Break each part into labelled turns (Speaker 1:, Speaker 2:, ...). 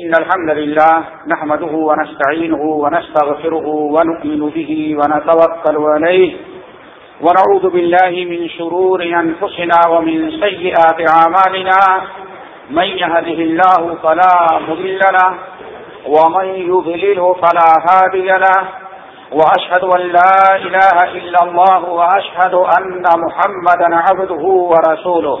Speaker 1: إن الحمد لله نحمده ونستعينه ونستغفره ونؤمن به ونتوكل عليه ونعوذ بالله من شرور أنفسنا ومن سيئات عمالنا من يهده الله فلا مضل له ومن يضلله فلا هادي وأشهد أن لا إله إلا الله وأشهد أن محمدا عبده ورسوله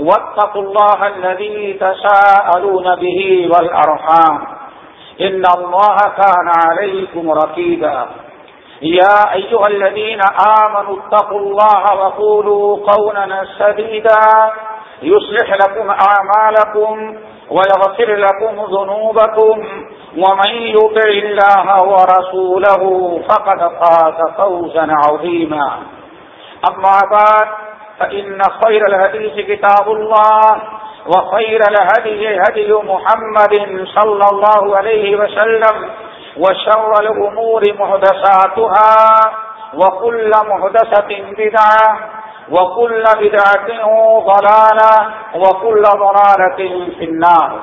Speaker 1: واتقوا الله الذي تساءلون به والأرحام. إن الله كان عليكم ركيبا يا أيها الذين آمنوا اتقوا الله وقولوا قونا سديدا. يصلح لكم أعمالكم ويغفر لكم ذنوبكم. ومن يطع الله ورسوله فقد فاز فوزا عظيما. أما بعد فإن خير الهديث كتاب الله وخير الهدي هدي محمد صلى الله عليه وسلم وشر الأمور مهدساتها وكل مهدسة بدعة وكل بدعة ضلالة وكل ضلالة في النار.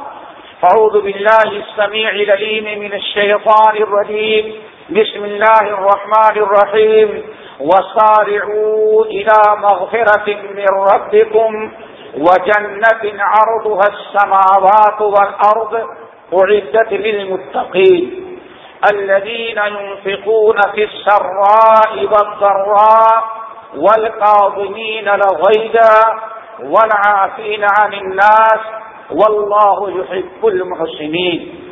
Speaker 1: فعوذ بالله السميع لليم من الشيطان الرجيم. بسم الله الرحمن الرحيم. وصارعوا إلى مغفرة من ربكم وجنة عرضها السماوات والأرض أعدت للمتقين الذين ينفقون في السراء والضراء والقاضمين لغيدا والعافين عن الناس والله يحب المحسنين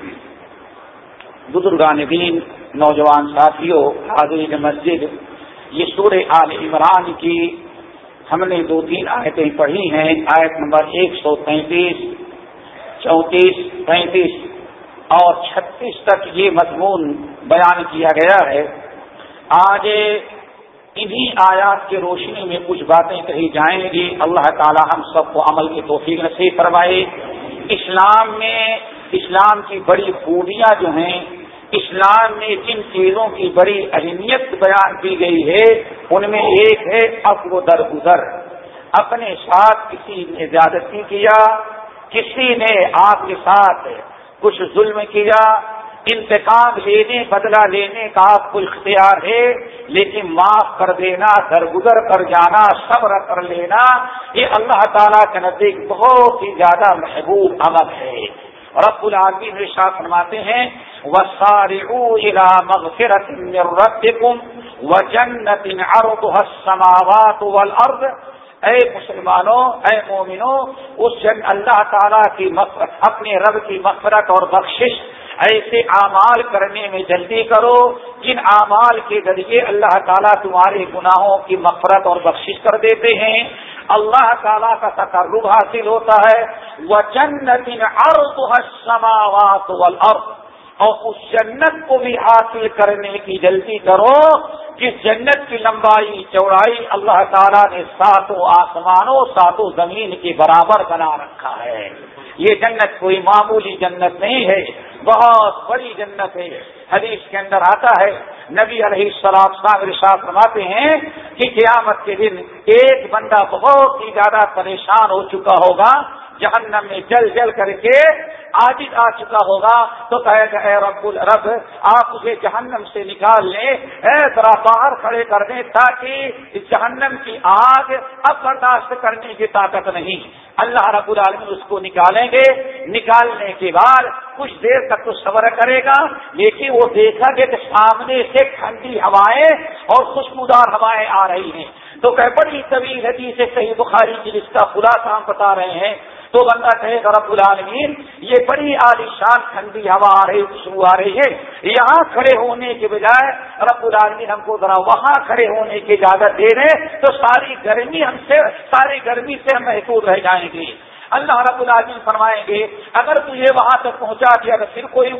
Speaker 1: بزرگان دین، نوجوان ساتھیوں، حاضرین مسجد یہ سورہ آل عمران کی ہم نے دو تین آیتیں پڑھی ہیں۔ آیت نمبر ایک سو تینتیس چونتیس، پینتیس اور چھتیس تک یہ مضمون بیان کیا گیا ہے۔ آج انہی آیات کی روشنی میں کچھ باتیں کہی جائیں گی۔ اللہ تعالی ہم سب کو عمل کی توفیق نصیب فرمائے۔ اسلام میں اسلام کی بڑی خوبیاں جو ہیں اسلام میں جن چیزوں کی بڑی اہمیت بیان کی گئی ہے، ان میں ایک ہے اب و درگزر۔ اپنے ساتھ کسی نے زیادتی کیا، کسی نے آپ کے ساتھ کچھ ظلم کیا۔ انتقام لینے، بدلہ لینے کا آپ کو اختیار ہے، لیکن معاف کر دینا، درگزر کر جانا، صبر کر لینا، یہ اللہ تعالیٰ کے نزدیک بہت ہی زیادہ محبوب عمل ہے۔ رب العالمین رشا فرماتے ہیں اے مسلمانوں، اے مومنوں، اس جن اللہ تعالیٰ کی اپنے رب کی مغفرت اور بخشش ایسے اعمال کرنے میں جلدی کرو جن اعمال کے ذریعے اللہ تعالیٰ تمہارے گناہوں کی مفرت اور بخشش کر دیتے ہیں۔ اللہ تعالیٰ کا تقرب حاصل ہوتا ہے۔ وہ جنت اور اس جنت کو بھی حاصل کرنے کی جلدی کرو جس جنت کی لمبائی چوڑائی اللہ تعالیٰ نے ساتوں آسمانوں، ساتوں زمین کے برابر بنا رکھا ہے۔ یہ جنت کوئی معمولی جنت نہیں ہے، بہت بڑی جنت ہے۔ حدیث کے اندر آتا ہے، نبی علیہ السلام رشاط فرماتے ہیں کہ قیامت کے دن ایک بندہ بہت ہی زیادہ پریشان ہو چکا ہوگا۔ جہنم میں جل جل کر کے آج آ چکا ہوگا تو کہے گا، اے رب الرب آپ اسے جہنم سے نکال لیں۔ اے ذرا باہر کھڑے کر دیں تاکہ اس جہنم کی آگ اب برداشت کرنے کی طاقت نہیں۔ اللہ رب العالمین اس کو نکالیں گے۔ نکالنے کے بعد کچھ دیر تک تو صبر کرے گا، لیکن وہ دیکھا کہ سامنے سے ٹھنڈی ہوائیں اور خوشبودار ہوائیں آ رہی ہیں۔ تو کہ بڑی طویل حدیث سے صحیح بخاری کی جس کا خلاصہ ہم بتا رہے ہیں۔ تو بندہ کہے گا رب العالمین، یہ بڑی عالیشان ٹھنڈی ہوا آ رہی، خوشبو آ رہی ہے۔ یہاں کھڑے ہونے کے بجائے رب العالمین ہم کو ذرا وہاں کھڑے ہونے کی اجازت دے رہے تو ساری گرمی ہم سے، ساری گرمی سے ہم محفوظ رہ جائیں گے۔ اللہ رب العالمین فرمائیں گے، اگر تجھے وہاں تک پہنچا دیا تو پھر کوئی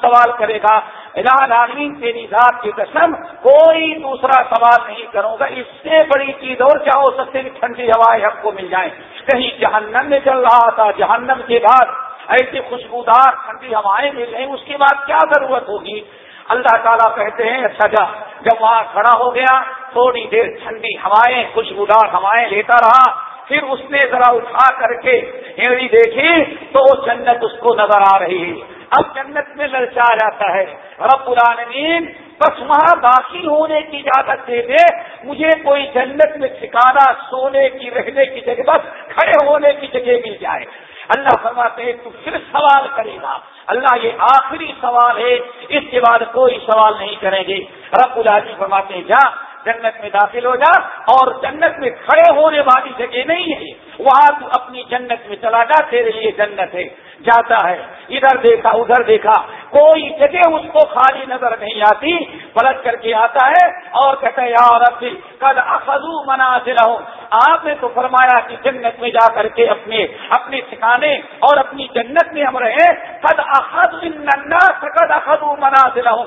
Speaker 1: سوال کرے گا العالمین، تیری ذات کی قسم کوئی دوسرا سوال نہیں کروں گا۔ اس سے بڑی چیز اور کیا ہو سکتے ٹھنڈی ہوائیں ہم کو مل جائیں۔ کہیں جہنم میں چل رہا تھا، جہنم کے بعد ایسی خوشبودار ٹھنڈی ہوائیں مل رہی اس کے بعد کیا ضرورت ہوگی؟ اللہ تعالیٰ کہتے ہیں اچھا سجا جب وہاں کھڑا ہو گیا، تھوڑی دیر ٹھنڈی ہوائیں، خوشبودار ہوائیں لیتا رہا پھر اس نے ذرا اٹھا کر کے ہیڑی دیکھی تو وہ جنت اس کو نظر آ رہی ہے۔ اب جنت میں للچا جاتا ہے۔ رب العالمین، بس وہاں داخل ہونے کی اجازت دے دے۔ مجھے کوئی جنت میں ٹھکانا سونے کی، رہنے کی جگہ، بس کھڑے ہونے کی جگہ مل جائے۔ اللہ فرماتے ہیں، تو پھر سوال کرے گا۔ اللہ، یہ آخری سوال ہے۔ اس کے بعد کوئی سوال نہیں کریں گے۔ رب العالمین فرماتے ہیں، جا جنت میں داخل ہو جا اور جنت میں کھڑے ہونے والی جگہ نہیں ہے۔ وہاں تو اپنی جنت میں چلا جا، تیرے لیے جنت ہے۔ جاتا ہے، ادھر دیکھا ادھر دیکھا۔ کوئی جگہ اس کو خالی نظر نہیں آتی۔ پلٹ کر کے آتا ہے اور کہتا ہے یار اب کل اخذو منا رہو آپ نے تو فرمایا کہ جنت میں جا کر کے اپنے اپنے ٹھکانے اور اپنی جنت میں ہم رہے۔ قد اخذ قد اخذو منا رہو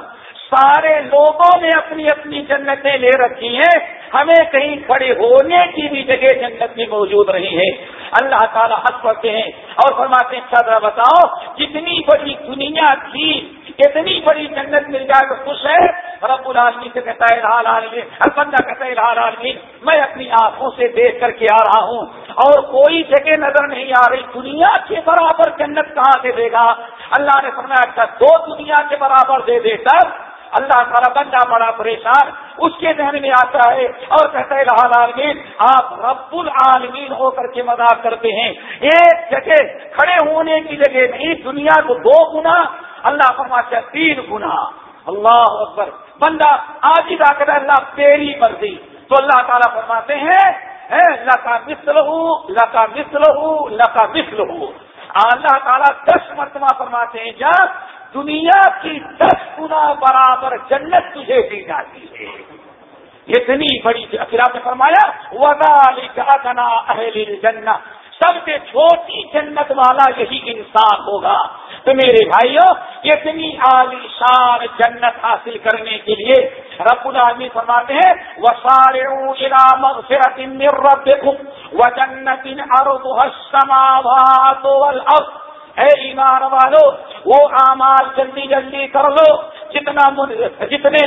Speaker 1: سارے لوگوں نے اپنی اپنی جنتیں لے رکھی ہیں۔ ہمیں کہیں کھڑے ہونے کی بھی جگہ جنت میں موجود رہی ہے۔ اللہ تعالیٰ حق پڑتے ہیں اور فرماتے ہیں سادہ بتاؤ، جتنی بڑی دنیا تھی، اتنی بڑی جنت مل جائے تو خوش ہے۔ رب العالمین سے کہتا ہے لال عالمی ہر بندہ کہتا ہے لال عالمی میں اپنی آنکھوں سے دیکھ کر کے آ رہا ہوں۔ اور کوئی جگہ نظر نہیں آ رہی، دنیا کے برابر جنت کہاں سے دے گا؟ اللہ نے فرمایا اچھا دو دنیا کے برابر دے دے کر اللہ تعالیٰ بندہ بڑا پریشان، اس کے ذہن میں آتا ہے اور کہتا ہے رحال عالمین آپ رب العالمین ہو کر کے مذاق کرتے ہیں۔ ایک جگہ کھڑے ہونے کی جگہ نہیں، دنیا کو دو گنا، اللہ فرماتا ہے، تین گنا۔ اللہ اکبر۔ بندہ آج ہی کر اللہ تیری مرضی۔ تو اللہ تعالیٰ فرماتے ہیں لکا مسل ہوں لکا مسل ہوں لکا مسل ہوں اللہ تعالیٰ دس مرتبہ فرماتے ہیں جب دنیا کی دس گنا برابر جنت تجھے دی جاتی ہے۔ اتنی بڑی پھر آپ نے فرمایا وزا لکھنا اہل جنت سب سے چھوٹی جنت والا یہی انسان ہوگا۔ تو میرے بھائیوں اتنی عالی شان جنت حاصل کرنے کے لیے رب العالمین فرماتے ہیں وہ سارے جنت ارد والارض اے ایمان والو، وہ اعمال جلدی جلدی کر لو، جتنا جتنے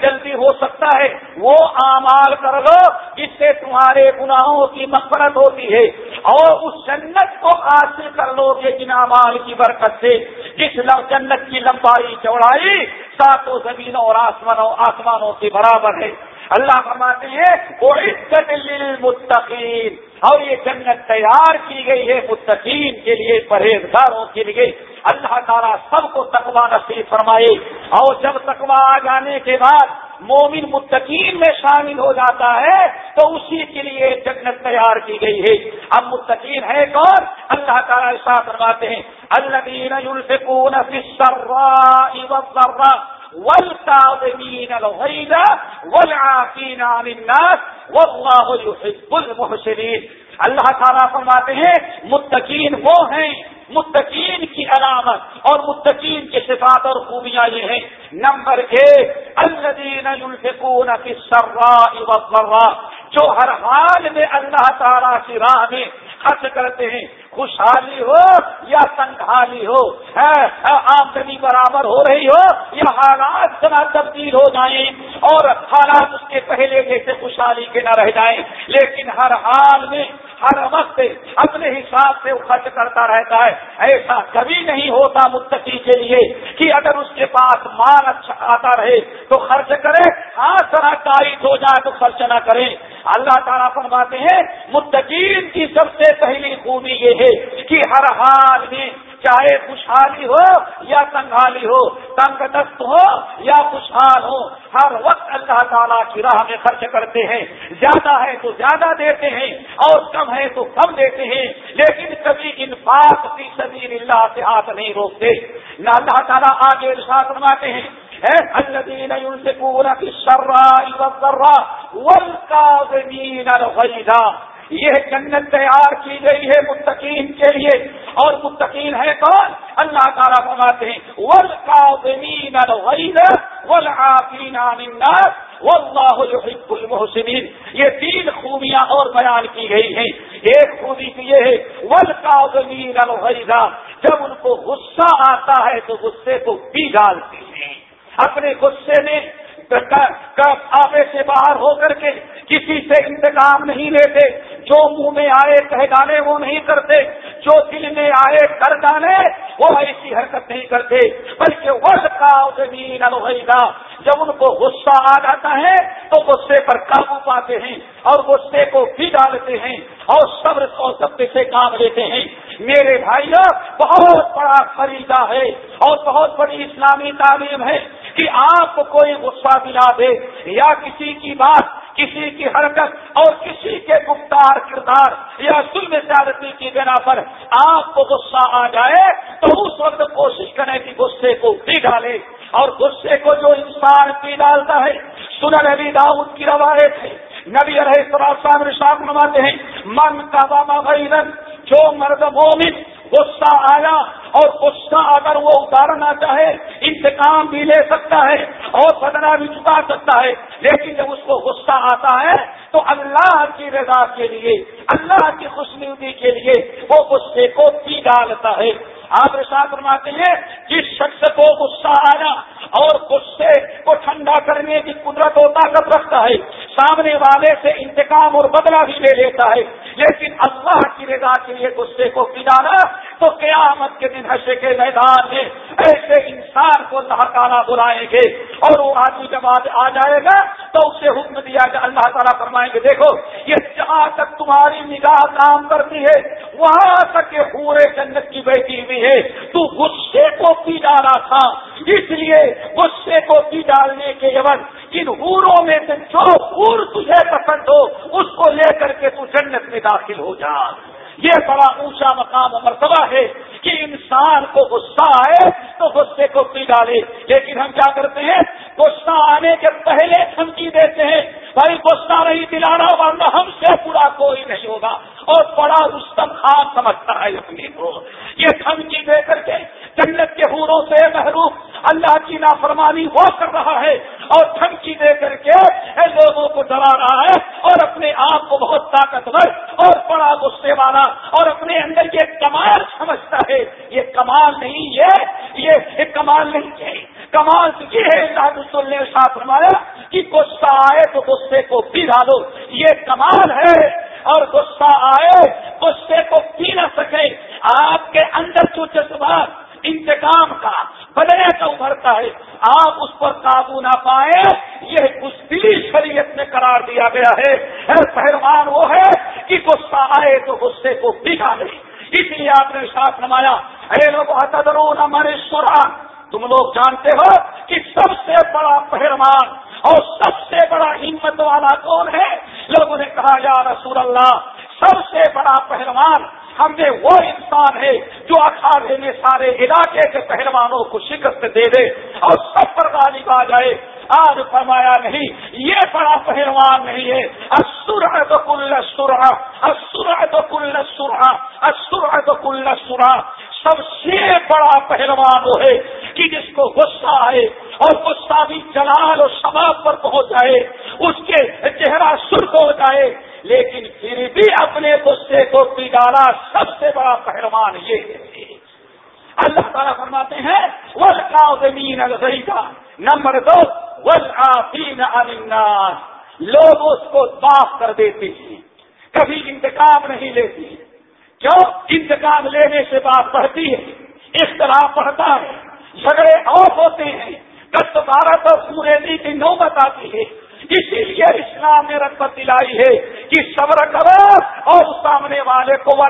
Speaker 1: جلدی ہو سکتا ہے، وہ اعمال کر لو، جس سے تمہارے گناہوں کی مفرت ہوتی ہے۔ اور اس جنت کو حاصل کر لو گے جن اعمال کی برکت سے۔ جس جنت کی لمبائی چوڑائی، ساتوں زمینوں اور آسمانوں آسمانوں کے برابر ہے۔ اللہ فرماتے ہیں وہ عزت للمتقین اور یہ جنت تیار کی گئی ہے متقین کے لیے، پرہیزگاروں کے لیے۔ اللہ تعالیٰ سب کو تقوا نصیب فرمائے۔ اور جب تقوا آ جانے کے بعد مومن متقین میں شامل ہو جاتا ہے، تو اسی کے لیے جنت تیار کی گئی ہے۔ اب متقین ہے کون؟ اللہ تعالیٰ ایسا فرماتے ہیں اللہ والكاظمين الغيظ والعافين عن الناس والله يحب المحسنين اللہ تعالیٰ فرماتے ہیں، متقین وہ ہیں، متقین کی علامت اور متقین کی صفات اور خوبیاں یہ ہیں۔ نمبر ایک الذين ينفقون جو ہر حال میں اللہ تعالیٰ کی راہ میں خرچ کرتے ہیں، خوشحالی ہو یا سنگھالی ہو آمدنی برابر ہو رہی ہو یا حالات ذرا تبدیل ہو جائیں اور حالات اس کے پہلے جیسے خوشحالی کے نہ رہ جائیں، لیکن ہر حال میں ہر وقت اپنے حساب سے وہ خرچ کرتا رہتا ہے۔ ایسا کبھی نہیں ہوتا متقی کے لیے کہ اگر اس کے پاس مال اچھا آتا رہے تو خرچ کرے۔ ہاں ذرا تاریخ ہو جائے تو خرچ نہ کرے۔ اللہ تعالیٰ فرماتے ہیں، متقین کی سب سے پہلی خوبی یہ ہے کہ ہر حال میں چاہے خوشحالی ہو یا تنگھالی ہو تنگ دست ہو یا خوشحال ہو، ہر وقت اللہ تعالیٰ کی راہ میں خرچ کرتے ہیں۔ زیادہ ہے تو زیادہ دیتے ہیں اور کم ہے تو کم دیتے ہیں۔ لیکن کبھی ان بات کی سبھی اللہ سے ہاتھ نہیں روکتے۔ نہ اللہ تعالیٰ آگے ارشاد فرماتے ہیں الذين ينفقون في السراء والضراء والكاظمين الغيظ یہ جنت تیار کی گئی ہے متقین کے لیے۔ اور متقین ہے کون؟ اللہ تعالیٰ فرماتے ہیں ول کا زمین واللہ يحب المحسنین یہ تین خوبیاں اور بیان کی گئی ہیں۔ ایک خوبی تو یہ ہے ول کا جب ان کو غصہ آتا ہے تو غصے کو پی ڈالتے ہیں۔ اپنے غصے میں آپے سے باہر ہو کر کے کسی سے انتقام نہیں لیتے، جو منہ میں آئے کہہ ڈالے وہ نہیں کرتے، جو دل میں آئے کر ڈالے وہ ایسی حرکت نہیں کرتے، بلکہ وز کا زمین الحیدہ جب ان کو غصہ آ جاتا ہے تو غصے پر قابو پاتے ہیں اور غصے کو بھی ڈالتے ہیں اور صبر اور سب سے کام لیتے ہیں۔ میرے بھائی بہت بڑا خریدا ہے اور بہت بڑی اسلامی تعلیم ہے۔ کہ آپ کو کوئی غصہ دلا دے یا کسی کی بات، کسی کی حرکت اور کسی کے گفتار کردار یا ظلم زیادتی کی بنا پر آپ کو غصہ آ جائے تو اس وقت کوشش کریں کہ غصے کو پی ڈالے اور غصے کو جو انسان پی ڈالتا ہے، سنن نبی داؤد کی روایت ہے۔ نبی علیہ السلام رشاق نماتے ہیں، من کا باما بھائی جو مرد مومن غصہ آیا اور غصہ اگر وہ اتارنا چاہے، انتقام بھی لے سکتا ہے اور بدلا بھی چکا سکتا ہے۔ لیکن جب اس کو غصہ آتا ہے، تو اللہ کی رضا کے لیے، اللہ کی خوشنودی کے لیے وہ غصے کو پی ڈالتا ہے۔ آپ رشا فرماتے ہیں، جس شخص کو غصہ آیا اور غصے کو ٹھنڈا کرنے کی قدرت و طاقت رکھتا ہے۔ سامنے والے سے انتقام اور بدلا بھی لے لیتا ہے۔ لیکن اللہ کی رضا کے لیے غصے کو پلانا تو قیامت کے دن حشے کے میدان میں ایسے انسان کو اللہ بلائیں گے اور وہ آدمی جب آ جائے گا تو اسے حکم دیا کہ اللہ تعالیٰ فرمائیں گے، دیکھو، یہ جہاں تک تمہاری نگاہ کام کرتی ہے، وہاں تک یہ پورے جنت کی بیٹی ہوئی ہے۔ تو غصے کو پی ڈالا تھا، اس لیے غصے کو پی ڈالنے کے عوض ان ہوروں میں سے جو ہور تجھے پسند ہو، اس کو لے کر کے تو جنت میں داخل ہو جا۔ یہ بڑا اونچا مقام و مرتبہ ہے کہ انسان کو غصہ آئے تو غصے کو پی ڈالے۔ لیکن ہم کیا کرتے ہیں؟ غصہ آنے کے پہلے دھمکی دیتے ہیں۔ بھائی غصہ نہیں دلانا ورنہ ہم سے پورا کوئی نہیں ہوگا۔ اور بڑا رستم خان سمجھتا ہے اپنی کو۔ یہ دھمکی دے کر کے جنت کے حوروں سے محروم اللہ کی نافرمانی وہ کر رہا ہے اور دھمکی دے کر کے لوگوں کو ڈرا رہا ہے اور اپنے آپ کو بہت طاقتور اور بڑا غصے والا اور اپنے اندر یہ کمال سمجھتا ہے۔ یہ کمال نہیں ہے، یہ کمال نہیں ہے۔ کمال یہ ہے، اللہ رسول نے ساتھ فرمایا کہ غصہ آئے تو غصے کو پی ڈالو یہ کمال ہے اور غصہ آئے غصے کو پی نہ سکے۔ آپ کے اندر جو جذبات، انتقام کا بدلے کا ابھرتا ہے۔ آپ اس پر قابو نہ پائے، یہ اس دلی شریعت میں قرار دیا گیا ہے۔ پہلوان وہ ہے کہ غصہ آئے تو غصے کو پیگا نہیں اس لیے آپ نے ساتھ نمایا ارے لوگ حترون ہمارے سورا تم لوگ جانتے ہو کہ سب سے بڑا پہلوان اور سب سے بڑا ہمت والا کون ہے؟ لوگوں نے کہا، یا رسول اللہ سب سے بڑا پہلوان ہم نے وہ انسان ہے جو اکھاڑے میں سارے علاقے کے پہلوانوں کو شکست دے دے اور سب پر غالب آ جائے۔ آج فرمایا نہیں، یہ بڑا پہلوان نہیں ہے۔ اسر تو کل سرا اسر تو کل سرا اسر تو کل سرا سب سے بڑا پہلوان وہ ہے کہ جس کو غصہ آئے اور غصہ بھی جلال اور شباب پر پہنچ جائے، اس کے چہرہ سرخ ہو جائے، لیکن پھر بھی اپنے غصے کو بگاڑا سب سے بڑا پہلوان یہ ہے۔ اللہ تعالیٰ فرماتے ہیں ول کا زمین کا نمبر دو ول الناس، لوگ اس کو معاف کر دیتے ہیں، کبھی انتقام نہیں لیتے۔ کیوں؟ انتقام لینے سے بات بڑھتی ہے، اختلاف بڑھتا ہے، جھگڑے اور ہوتے ہیں۔ دس بارہ تو پورے دی کی نوبت آتی ہے۔ اسی لیے اسلام نے رقبت دلائی ہے کہ صبر کرو اور سامنے والے کو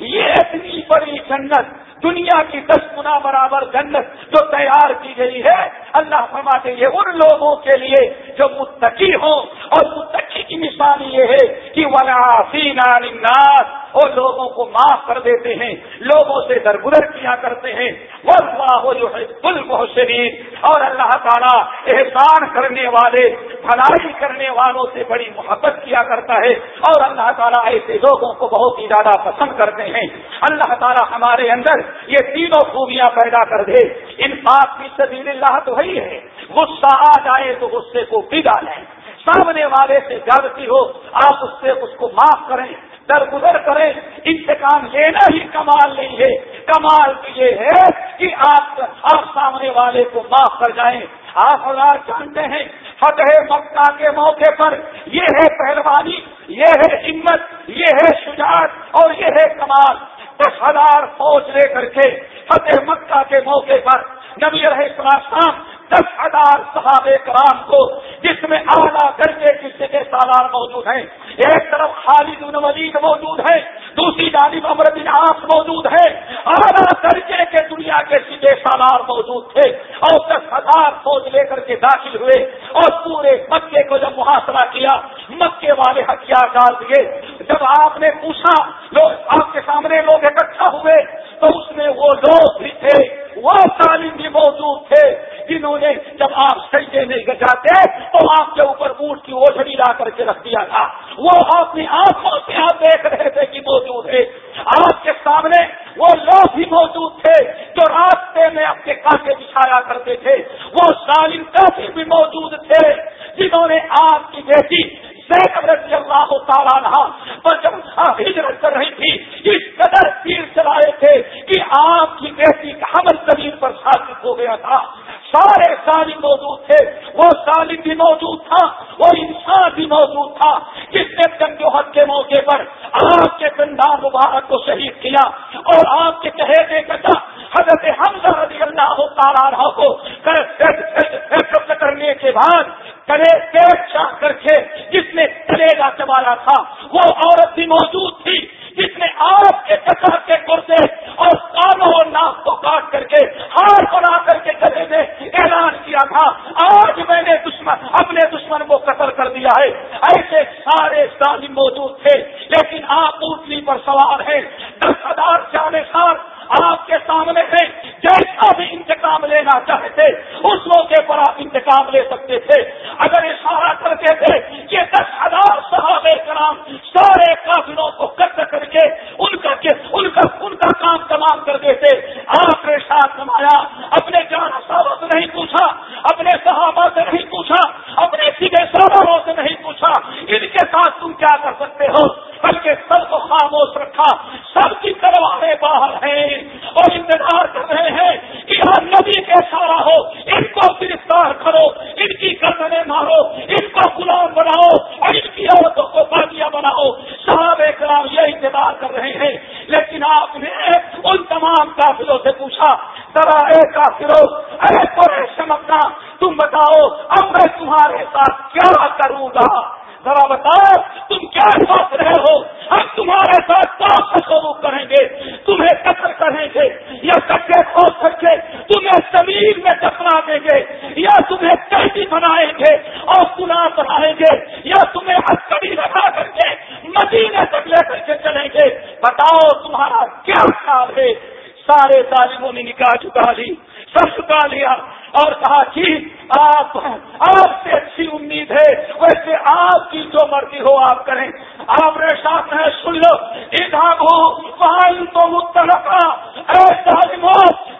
Speaker 1: یہ اتنی بڑی جنت دنیا کی دس گنا برابر جنت جو تیار کی گئی ہے، اللہ فرماتے یہ ان لوگوں کے لیے جو متقی ہوں۔ اور متقی کی مثال یہ ہے کہ الناس اور لوگوں کو معاف کر دیتے ہیں، لوگوں سے درگزر کیا کرتے ہیں۔ وہ جو ہے کل بہت شریف اور اللہ تعالیٰ احسان کرنے والے، بھلائی کرنے والوں سے بڑی محبت کیا کرتا ہے۔ اور اللہ تعالیٰ ایسے لوگوں کو بہت ہی زیادہ پسند کرتے ہیں۔ اللہ تعالیٰ ہمارے اندر یہ تینوں خوبیاں پیدا کر دے۔ ان کی سبیل اللہ تو وہی ہے۔ غصہ آ جائے تو غصے کو بگا لیں سامنے والے سے غلطی ہو۔ آپ اس سے اس کو معاف کریں۔ درگزر کریں۔ انتقام لینا ہی کمال نہیں ہے۔ کمال یہ ہے کہ آپ آپ سامنے والے کو معاف کر جائیں۔ آپ ہزار جانتے ہیں۔ فتح مکہ کے موقع پر یہ ہے پہلوانی، یہ ہے ہمت، یہ ہے شجاعت اور یہ ہے کمال۔ دس ہزار فوج لے کر کے فتح مکہ کے موقع پر نبی رہے السلام دس ہزار صحابہ کرام کو جس میں اعلیٰ درجے کی سکے سالار موجود ہیں ایک طرف خالد ولید موجود ہے، دوسری جانب امر بن عاص موجود ہے۔ اعلیٰ درجے کے دنیا کے سگے سالار موجود تھے اور دس ہزار فوج لے کر کے داخل ہوئے اور پورے مکے کو جب محاصرہ کیا، مکے والے ہتھیار ڈال دیے۔ جب آپ نے پوچھا، لوگ آپ کے سامنے لوگ اکٹھا ہوئے تو اس میں وہ لوگ بھی تھے، وہ تعلیم بھی موجود تھے۔ جنہوں نے جب آپ سجدے نہیں جاتے تو آپ کے اوپر اونٹ کی اوجھڑی لا کر کے رکھ دیا تھا۔ وہ اپنی آنکھوں سے آپ دیکھ رہے تھے کہ موجود ہے آپ کے سامنے وہ لوگ بھی موجود تھے جو راستے میں اپنے کاٹے بچھایا کرتے تھے۔ وہ سالم کافی بھی موجود تھے جنہوں نے آپ کی بیٹی رضی اللہ تعالیٰ پر جب ہجرت کر رہی تھی اس قدر تیر چلائے تھے کہ آپ کی بیٹی کا حمل زمین پر ثابت ہو گیا تھا سارے سالم موجود تھے وہ سالم بھی موجود تھا وہ انسان بھی موجود تھا جس نے جنگوہت کے موقع پر آپ کے پندار مبارک کو شہید کیا اور آپ کے چہرے کا حضرت حمزہ رضی اللہ تعالیٰ کو کرنے کے بعد کرے پیٹ چاہ کر کے جس نے کریگا چبایا تھا وہ عورت بھی موجود تھی جس نے آپ کے کسر کے کرتے اور کانوں اور ناک کو کاٹ کر کے ہار بنا کر کے گلے میں اعلان کیا تھا آج میں نے دشمن اپنے دشمن کو قتل کر دیا ہے ایسے سارے ظالم موجود تھے لیکن آپ اونٹنی پر سوار ہیں دس ہزار چالیس سال آپ کے سامنے سے جیسا بھی انتقام لینا چاہتے اس موقع پر آپ انتقام لے سکتے تھے۔ اگر اشارہ کرتے تھے کہ دس ہزار صحابہ کرام سارے قافلوں کو قتل کر کے ان کا ان کا ان کا کام تمام کر دیتے، آپ نے ساتھ نمایا، اپنے جان صاحبوں سے نہیں پوچھا، اپنے صحابہ سے نہیں پوچھا، اپنے سیدھے سالاروں سے نہیں پوچھا۔ ان کے ساتھ تم کیا کر سکتے ہو؟ بلکہ سب کو خاموش رکھا، سب کی تلواریں باہر ہیں اور انتظار کر رہے ہیں کہ ہر نبی کے سارا ہو، ان کو گرفتار کرو، ان کی گردنیں مارو، ان کو غلام بناؤ اور ان کی عورتوں کو باغیاں بناؤ۔ صاحب کرام یہ انتظار کر رہے ہیں، لیکن آپ نے ان تمام کافلوں سے پوچھا ذرا اے کافرو، اے پورے چمکنا تم بتاؤ، اب میں تمہارے ساتھ کیا کروں گا؟ ذرا بتاؤ، تم کیا سوچ رہے ہو؟ ہم تمہارے ساتھ کیا شروع کریں گے، تمہیں قتل کریں گے، یا کچے کھود کر کے تمہیں زمین میں دفنا دیں گے، یا تمہیں قیدی بنائیں گے اور گناہ بنائیں گے، یا تمہیں ہتکڑی لگا کر کے مدینے تک لے کر کے چلیں گے۔ بتاؤ، تمہارا کیا خیال ہے؟ سارے تعلیموں نے نکاح چکا لی، سب چکا لیا۔ اور کہا کہ آپ آپ سے اچھی امید ہے۔ ویسے آپ کی جو مرضی ہو آپ کریں۔ آپ نے ساتھ ہے سن لو، ادھر تو متحقہ ایسا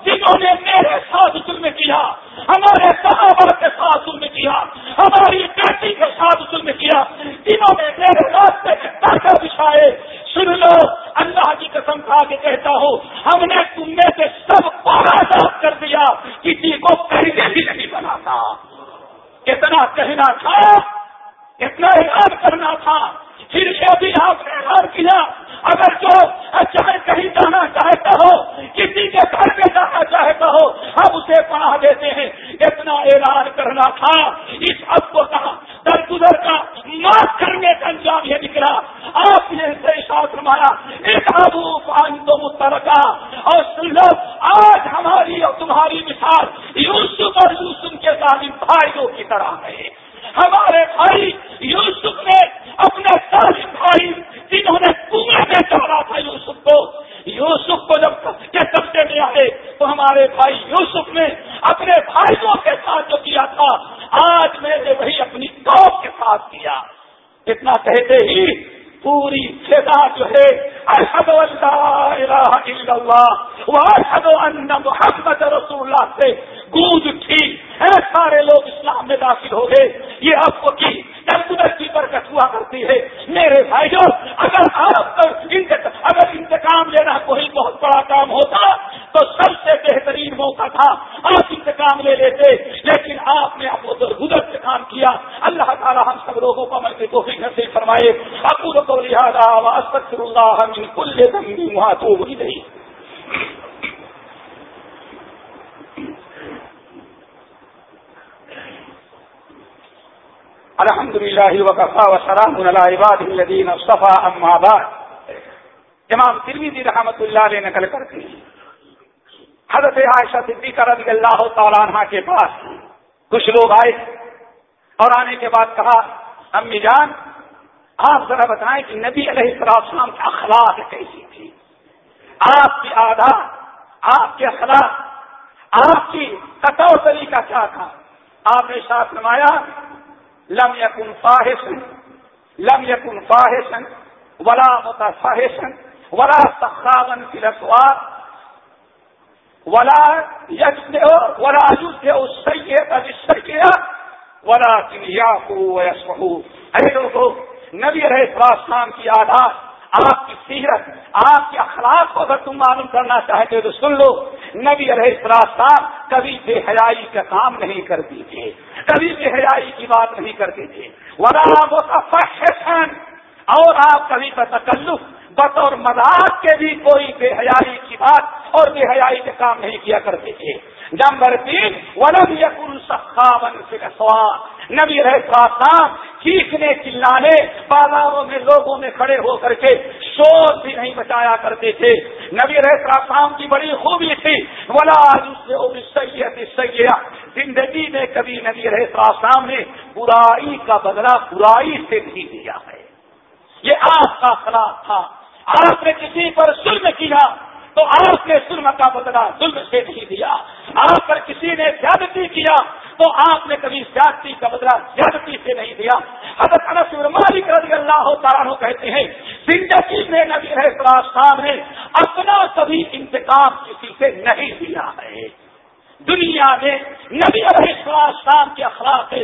Speaker 1: جنہوں نے میرے ساتھ ظلم کیا، ہمارے صحابہ کے ساتھ ظلم کیا، ہماری بیٹی کے ساتھ ظلم کیا، جنہوں نے میرے راستے میں بچھائے۔ سن لو، اللہ کی قسم کھا کے کہتا ہوں، ہم نے تم میں سے سب کو آزاد کر دیا۔ کسی کو کہیں بھی نہیں بناتا۔ کتنا کہنا تھا کتنا اعلان کرنا تھا، پھر بھی آپ نے اعلان کیا۔ اگر جو چاہے کہیں جانا چاہتا ہو، کسی کے گھر پہ جانا چاہتا ہو، ہم اسے پڑھا دیتے ہیں۔ اتنا اعلان کرنا تھا، اس حد کو کہا در گزر کا معاف کرنے کا انجام یہ نکلا۔ آپ نے ساتھ رمایا ایک ابو پانی تو مترکا اور سن لو آج ہماری اور تمہاری مثال یوسف اور یوسف کے تعلیم بھائیوں کی طرح ہے ہمارے بھائی یوسف نے کہتے ہی پوری فضا جو ہے اشد اللہ اشد ان محمد رسول اللہ سے گونج اٹھی سارے لوگ اسلام میں داخل ہو گئے یہ آپ کو کی کی برکت ہوا کرتی ہے میرے بھائیوں اگر آپ اگر انتقام لینا کوئی بہت بڑا کام ہوتا تو سب سے بہترین موقع تھا آپ انتقام لے لیتے لیکن آپ نے اب ادھر گزر سے کام کیا اللہ تعالیٰ ہم سب لوگوں کو عمل کے کوفی گھر سے فرمائے ابو کو لہٰذا استغفر اللہ من کل وہاں تو نہیں الحمد للہ وقفا وسلام الدین صفا اماباد امام ترمیدی رحمت اللہ علیہ نقل کرتے ہیں حضرت عائشہ صدیقہ رضی اللہ تعالیٰ عنہ کے پاس کچھ لوگ آئے اور آنے کے بعد کہا، امی جان آپ ذرا بتائیں کہ نبی علیہ السلام کی اخلاق کیسی تھی آپ کی آدھا آپ کے اخلاق، آپ کی قطع طریقہ کیا تھا؟ آپ نے ساتھ نمایا لم یکن فاحسن لم یکن فاحسن ولا متفاحسن ولا سخاون فی الاسواق، ولا یجد ولا یجد السیئت بالسیئہ ولا تنیاکو ویسمحو اے لوگو نبی علیہ السلام کی آدھات آپ کی سیرت، آپ کے اخلاق کو اگر تم معلوم کرنا چاہتے تو سن لو، نبی علیہ السلام کبھی بے حیائی کا کام نہیں کرتی تھے، کبھی بے حیائی کی بات نہیں کرتے تھے۔ فیشن اور آپ کبھی تکلف بطور مذاق کے بھی کوئی بے حیائی کی بات اور بے حیائی کے کام نہیں کیا کرتے تھے۔ نمبر تین، ولم یقن سخاون سوال نبی رہتا چیخنے چلانے، بازاروں میں لوگوں میں کھڑے ہو کر کے شور بھی نہیں بچایا کرتے تھے۔ نبی رہتا کی بڑی خوبی تھی۔ ولا سید سیاح زندگی میں کبھی نبی رہتا نے برائی کا بدلہ برائی سے بھی دیا ہے۔ یہ آپ کا خلاف تھا۔ آپ نے کسی پر ظلم کیا۔ تو آپ نے ظلم کا بدلا ظلم سے نہیں دیا۔ آپ پر کسی نے زیادتی کیا تو آپ نے کبھی زیادتی کا بدلا زیادتی سے نہیں دیا۔ حضرت انس مالک رضی اللہ تعالیٰ کہتے ہیں زندگی میں نبی صاحب نے اپنا کبھی انتقام کسی سے نہیں دیا ہے۔ دنیا میں نبی السلام کے اخلاق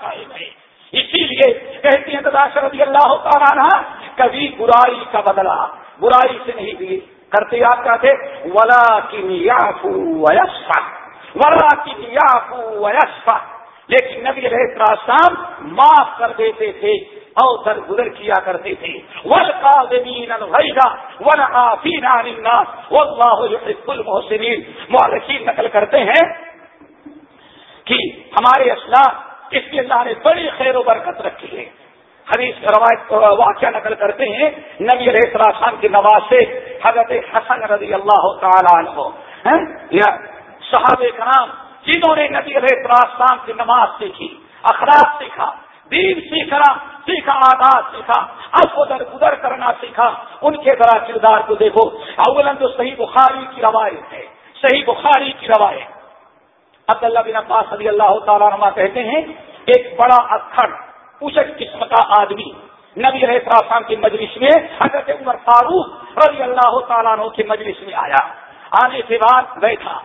Speaker 1: قائم ہے اسی لیے کہتے ہیں رضی اللہ تعالیٰ کبھی برائی کا بدلا برائی سے نہیں دی۔ کرتے آپ کیا تھے؟ ولا کی ولا کی لیکن نبی علیہ السلام معاف کر دیتے تھے اور در گزر کیا کرتے تھے۔ ول کا زمین ون آفین کل محسنین محسین نقل کرتے ہیں کہ ہمارے اسلام اس کے اللہ نے بڑی خیر و برکت رکھی ہے۔ حدیث روایت واقعہ نقل کرتے ہیں، نبی علیہ السلام کے نواز سے حضرت حسن رضی اللہ تعالیٰ عنہ یا صحاب کرام جنہوں نے نبی علیہ السلام کی نماز سیکھی اخراج سیکھا، دین سیکھنا سیکھا آداد سیکھا، اب ادھر ادھر کرنا سیکھا۔ ان کے ذرا کردار کو دیکھو اولن تو صحیح بخاری کی روایت ہے، صحیح بخاری کی روایت۔ عبداللہ بن عباس رضی اللہ تعالیٰ عنہ کہتے ہیں، ایک بڑا اکھڑ پوچھک قسم کا آدمی۔ نبی السلام کی مجلس میں حضرت عمر فاروق رضی اللہ تعالیٰ عنہ کی مجلس میں آیا۔ آنے کے بعد بیٹھا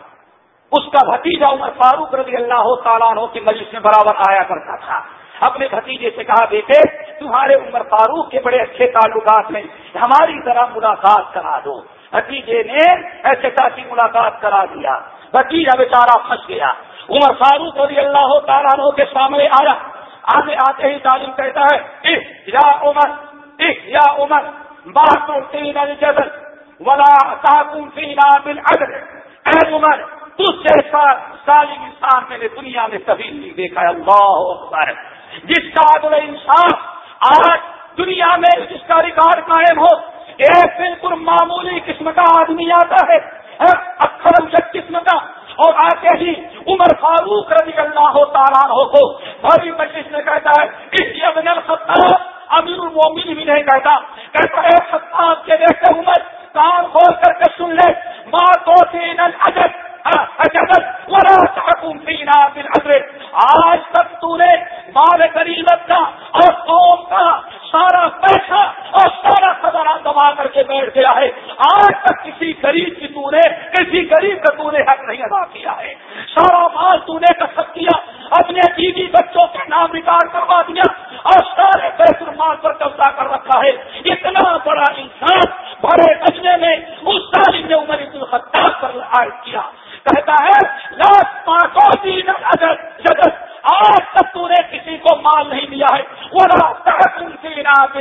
Speaker 1: اس کا بھتیجا عمر فاروق رضی اللہ تعالیٰ عنہ کی مجلس میں برابر آیا کرتا تھا۔ اپنے بھتیجے سے کہا، بیٹے، تمہارے عمر فاروق کے بڑے اچھے تعلقات میں ہماری طرح ملاقات کرا دو۔ بھتیجے نے ایسے کی ملاقات کرا دیا۔ بھتیجا بیچارہ پھنس گیا۔ عمر فاروق رضی اللہ تعالیٰ عنہ کے سامنے آیا۔ آگے آتے ہی تعلیم کہتا ہے یا عمر یا عمر بات تین الجدل ولا تحکم فینا بالعدل۔ اے عمر، تجھ جیسا سالم انسان میں نے دنیا میں کبھی نہیں دیکھا۔ اللہ اکبر۔ جس کا عدل انسان آج دنیا میں، جس کا ریکارڈ قائم ہو، ایک بالکل معمولی قسم کا آدمی آتا ہے۔ اکثر قسم کا اور آتے ہی عمر فاروق رضی اللہ تعالیٰ کو بھاری مجلس میں کہتا ہے، اس ابن الخطاب امیر المومن بھی نہیں کہتا ہے خطاب کے دیکھتے عمر کان کھول کر کے سن لے ماں تو تین اجت آج تک تو نے مال غریبت کا اور قوم کا سارا تو نے کسب کیا اپنے بیوی بچوں کے نام ریکارڈ کروا دیا اور سارے بیت المال پر قبضہ کر رکھا ہے اتنا بڑا انسان بڑے بچنے میں اس تعلیم نے عمر الخطاب پر عائد کیا کہتا ہے لاکھ پانچوں تین جگت آج تک تو نے کسی کو مال نہیں دیا ہے وہ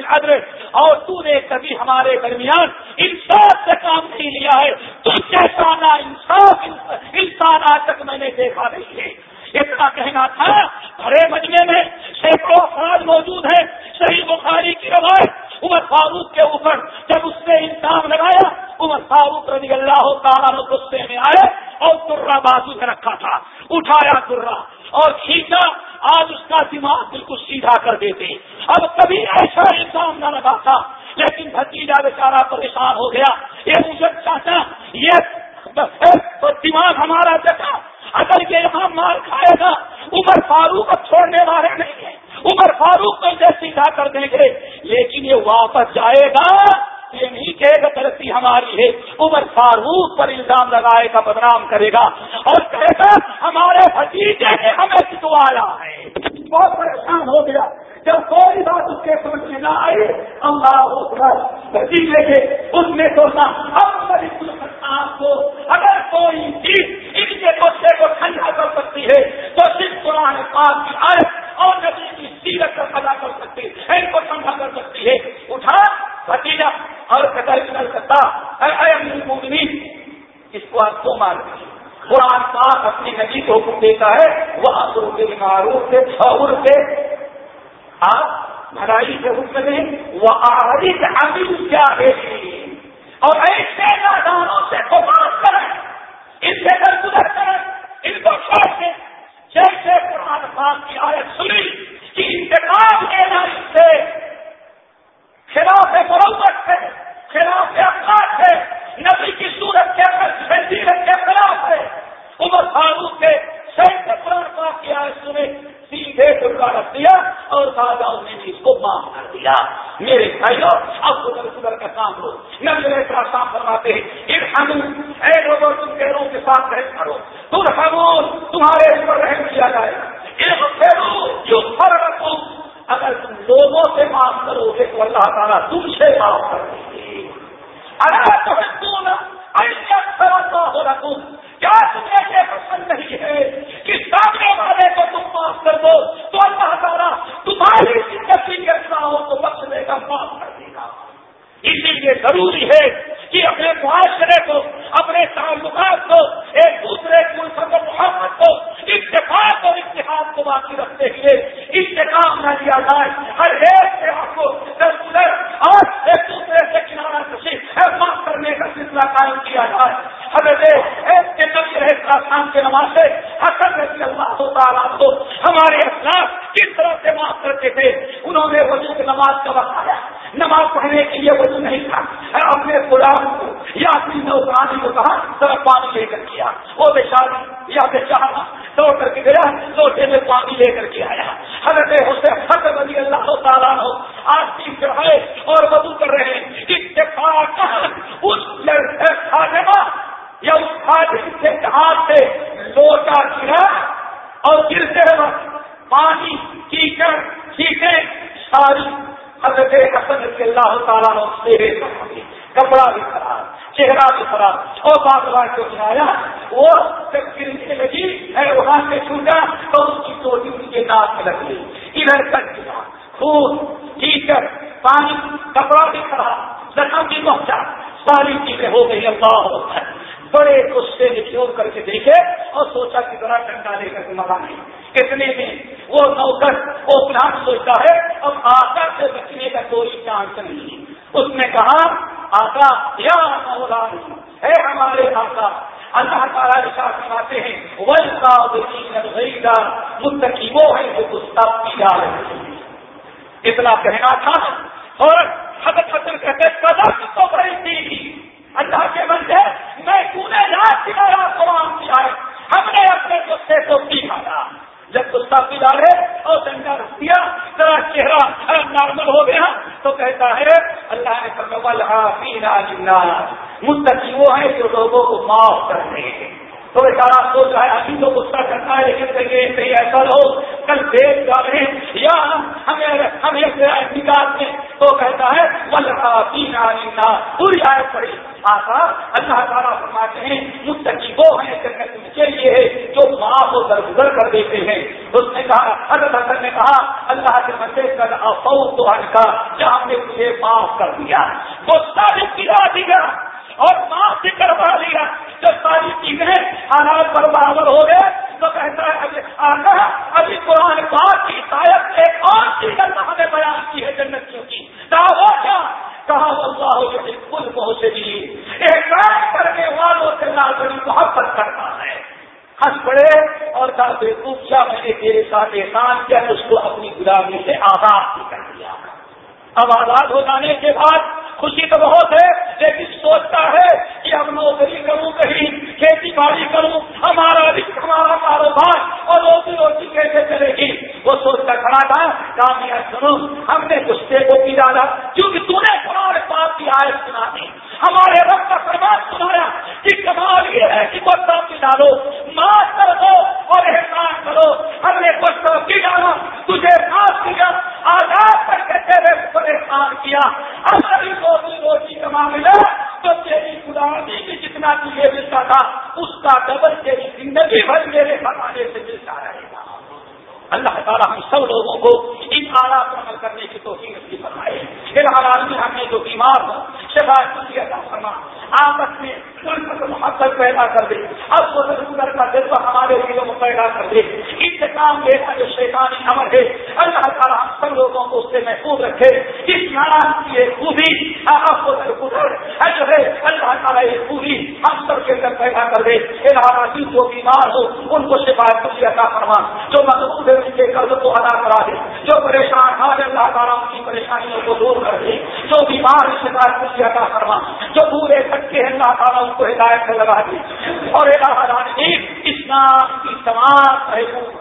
Speaker 1: ادر اور تو نے کبھی ہمارے درمیان انصاف سے کام نہیں لیا ہے تو جیسا نا انصاف انسان آج تک میں نے دیکھا نہیں ہے اتنا کہنا تھا بڑے مجمے میں سینکڑوں افراد موجود ہیں صحیح بخاری کی روایت عمر فاروق کے اوپر جب اس نے انتظام لگایا، عمر فاروق رضی اللہ تعالیٰ غصے میں آئے اور ترا بازو میں رکھا تھا، اٹھایا ترا اور کھینچا، آج اس کا دماغ بالکل سیدھا کر دیتے۔ اب کبھی ایسا الزام نہ لگا تھا، لیکن بھتیجا بیچارہ پریشان ہو گیا۔ یہ مجھے چاہتا، یہ دماغ ہمارا جگہ اگر یہ یہاں مار کھائے گا، عمر فاروق اب چھوڑنے والے نہیں ہیں۔ عمر فاروق کو جیسے سیدھا کر دیں گے، لیکن یہ واپس جائے گا، یہ نہیں کہے گا غلطی ہماری ہے، عمر فاروق پر الزام لگائے گا، بدنام کرے گا اور کہے گا، ہمارے بھتیجے نے ہمیں سکھوایا ہے۔ بہت پریشان ہو گیا۔ جب کوئی بات اس کے سمجھ میں نہ آئے اللہ بھتیجے کے اس نے سوچا اب آپ کو اگر کوئی چیز ان کے بچے کو ٹھنڈا کر سکتی ہے، تو صرف قرآن پاک کی آئے اور نبی کی سیرت کا پیدا کر سکتی ہے ان کو ٹھنڈا کر سکتی ہے اٹھا، بھتیجا، اور قدر کر سکتا ہے اس کو آپ کو مار دیجیے قرآن پاک اپنی نبی کو حکم دیتا ہے وہ اصر کے معروف سے اور سے آپ بھلائی سے حکم دیں وہ آہری سے کیا ہے اور ایسے نادانوں سے کو بات کریں۔ ان سے گزر کریں۔ ان کو چھوڑ دیں۔ جیسے قرآن پاک کی آیت سنی کہ انتقام لینا اس سے خلاف مرمت ہے، خلاف افراد ہے، نبی کی صورت کے اندر سیرت کے خلاف ہے۔ عمر فاروق کے صحیح قرآن پاک کی آیت سنی سیدھے ٹکڑا رکھ دیا اور دادا نے اس کو معاف کر دیا۔ میرے بھائیوں اب ادھر ادھر کا کام لو نہ میرے ساتھ کام فرماتے ہیں ایک ہم اے لوگوں تم پیروں کے ساتھ رہ کرو۔ تم خاموش تمہارے اوپر رحم کیا جائے۔ ایک پھیرو جو فر رکھو اگر تم لوگوں سے معاف کرو گے تو اللہ تعالیٰ تم سے معاف کر دیں گے۔ اگر تم ایسا ہو رکھوں کیا تمہیں یہ پسند نہیں ہے کہ سامنے والے کو تم معاف کر دو تو اللہ تعالیٰ تمہاری زندگی کے گاؤں کو بخش دے گا معاف کر دے گا اسی لیے ضروری ہے کہ اپنے معاشرے کو اپنے تعلقات کو ایک دوسرے کو محمد کو اتفاق اور اتحاد کو باقی رکھتے ہوئے انتقام نہ لیا جائے ہر ایک سے آپ کو اور ایک دوسرے سے کنارا کسی معاف کرنے کا سلسلہ قائم کیا جائے حضرت کے نبی رہے خان کے نماز سے حسن رضی اللہ تعالیٰ کو ہمارے اسلام کس طرح سے معاف کرتے تھے انہوں نے وجود نماز کا بتایا نماز پڑھنے کے لیے وجود نہیں تھا اپنے غلام کو یا اپنی نوکرانی کو کہا ذرا پانی لے کر کیا وہ بیچاری یا بیچارا دوڑ کر کے گیا لوٹے میں پانی لے کر کے آیا۔ حضرت حسین حضرت علی اللہ تعالیٰ ہو آج تین چڑھائے اور وضو کر رہے ہیں۔ اتفاق اس یا اس خادم کے ہاتھ سے لوٹا گرا اور گرتے وقت پانی کیچڑ چیٹیں ساری حضرت حسن رضی اللہ تعالیٰ نے کپڑا بھی خراب، چہرہ بھی خراب، اور بات بات کو چڑھایا وہ جب گرنے لگی ہے وہاں سے چھوٹا تو اس کی چوٹی اس کے ناک میں لگ گئی ادھر تک گیا۔ خون، کیچڑ، پانی، کپڑا بھی خراب زخم بھی پہنچا۔ ساری چیزیں ہو گئی۔ اللہ بڑے غصے نکھیور کر کے دیکھے اور سوچا کہ ذرا ٹنڈا لے کر کے مرا نہیں اتنے میں وہ نوکر وہ پلان سوچتا ہے، اب آقا سے بچنے کا کوئی چانس نہیں۔ اس نے کہا، آقا، یا مولا ہے ہمارے آقا اللہ تعالیٰ ساتھ سناتے ہیں۔ متقی وہ ہے جو گستاخ کی جا رہے اتنا کہنا تھا اور حضرت حسن کہتے قدر تو بڑی تھی اللہ کے بندے، میں پورے رات سنایا قرآن کیا ہے؟ ہم نے اپنے غصے کو سیکھا تھا۔ جب گسا پی ڈالے اور ڈنڈا رکھ دیا، ذرا چہرہ نارمل ہو گیا تو کہتا ہے، اللہ نے مستقی وہ ہے جو لوگوں کو معاف کرتے ہیں۔ تو بیچارا سوچ رہا ہے ابھی تو غصہ کرتا ہے دیکھ رہی ایسا لوگ کل دیکھ جا رہے ہیں۔ یا ہمیں ہمیں نکال میں تو کہتا ہے پوری آئے پڑی آتا اللہ تعالیٰ فرماتے ہیں مستقی وہ ہیں جنت میں چاہیے ہے جو ماں کو درگزر کر دیتے ہیں۔ اس نے کہا، حضرت حسن نے کہا، اللہ کے مندر کر تو ہٹ کا جہاں نے مجھے معاف کر دیا۔ وہ ساری گرا دیا اور معاف بھی کروا لیا جب ساری چیزیں حالات پر برابر ہو گئے تو کہتا ہے، ابھی آنا ابھی قرآن پاک کی شاید ایک اور چیز اللہ نے بیان کی ہے جنتیوں کی۔ دعوت کیا؟ کہا اللہ کل پہنچے گی ایک کرنے والوں سے نہ بڑی محبت کرتا ہے۔ ہنس پڑے اور کہا بے خوب کیا میں نے تیرے ساتھ احسان کیا؟ اس کو اپنی غلامی سے آزاد بھی کر دیا۔ اب آزاد ہو جانے کے بعد خوشی تو بہت ہے، لیکن سوچتا ہے کہ اب نوکری کروں، کہیں کھیتی باڑی کروں، ہمارا ہمارا کاروبار اور روزی روٹی کیسے چلے گی؟ وہ سوچتا کھڑا تھا کامیاب سنو، ہم نے گسے کو بھی ڈالا کیونکہ تم نے ہمارے پاس کی آئے سنا دی۔ ہمارے رب کا فرمان سنایا کہ کمال یہ ہے کہ بس بھی ڈالو معاف کر دو اور احسان کرو۔ ہم نے کچھ کی ڈالا تجھے معاف کیا، آزاد کر کے تیرے احسان کیا۔ ہماری روزی روٹی کما ملا تو تیری غلامی بھی جتنا تجھے ملتا تھا، اس کا ڈبل تیری زندگی بھر میرے بنانے سے ملتا رہے گا۔ اللہ تعالیٰ ہم سب لوگوں کو ان آلات پر عمل کرنے کی توفیق کی فرمائے۔ پھر حالات میں ہم نے جو بیمار ہو شفاعت فرما۔ آپس میں محبت پیدا کر دے۔ اب وہ گزر کا جذبہ ہمارے دلوں میں پیدا کر دے۔ انتقام لینا جو شیطانی عمل ہے، اللہ تعالیٰ ہم سب لوگوں کو اس سے محفوظ رکھے۔ اس ناراض کی ایک خوبی جو ہے، اللہ تعالیٰ یہ خوبی ہم سب کے اندر پیدا کر دے۔ راجی جو بیمار ہو ان کو شفاعت کی عطا فرما۔ جو مضبوط ہے ان کے قرض کو ادا کرا دے۔ جو پریشان حال اللہ تعالیٰ ان کی پریشانیوں کو دور کر دے۔ جو بیمار رشتے دار کو عطا فرما۔ جو پورے سکتے ہیں اللہ تعالیٰ ان کو ہدایت سے لگا دی اور اسلام کی تمام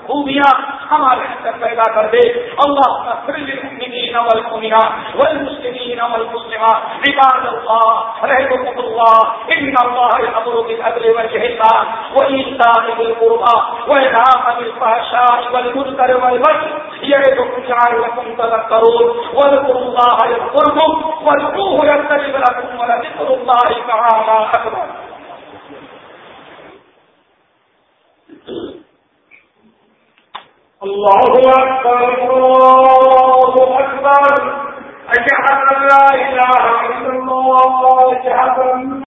Speaker 1: خوبیاں ہمارے اندر پیدا کر دے۔ اللہ للمؤمنين والمؤمنات والمسلمين والمسلمات، عباد الله رحمكم الله ان الله يأمر بالعدل والإحسان وإيتاء ذي القربى وينهى عن الفحشاء والمنكر والبغي يعظكم لعلكم تذكرون واذكروا الله يذكركم وادعوه يستجب لكم ولذكر الله تعالى أكبر الله أكبر الله أكبر أشهد أن لا إله إلا الله أشهد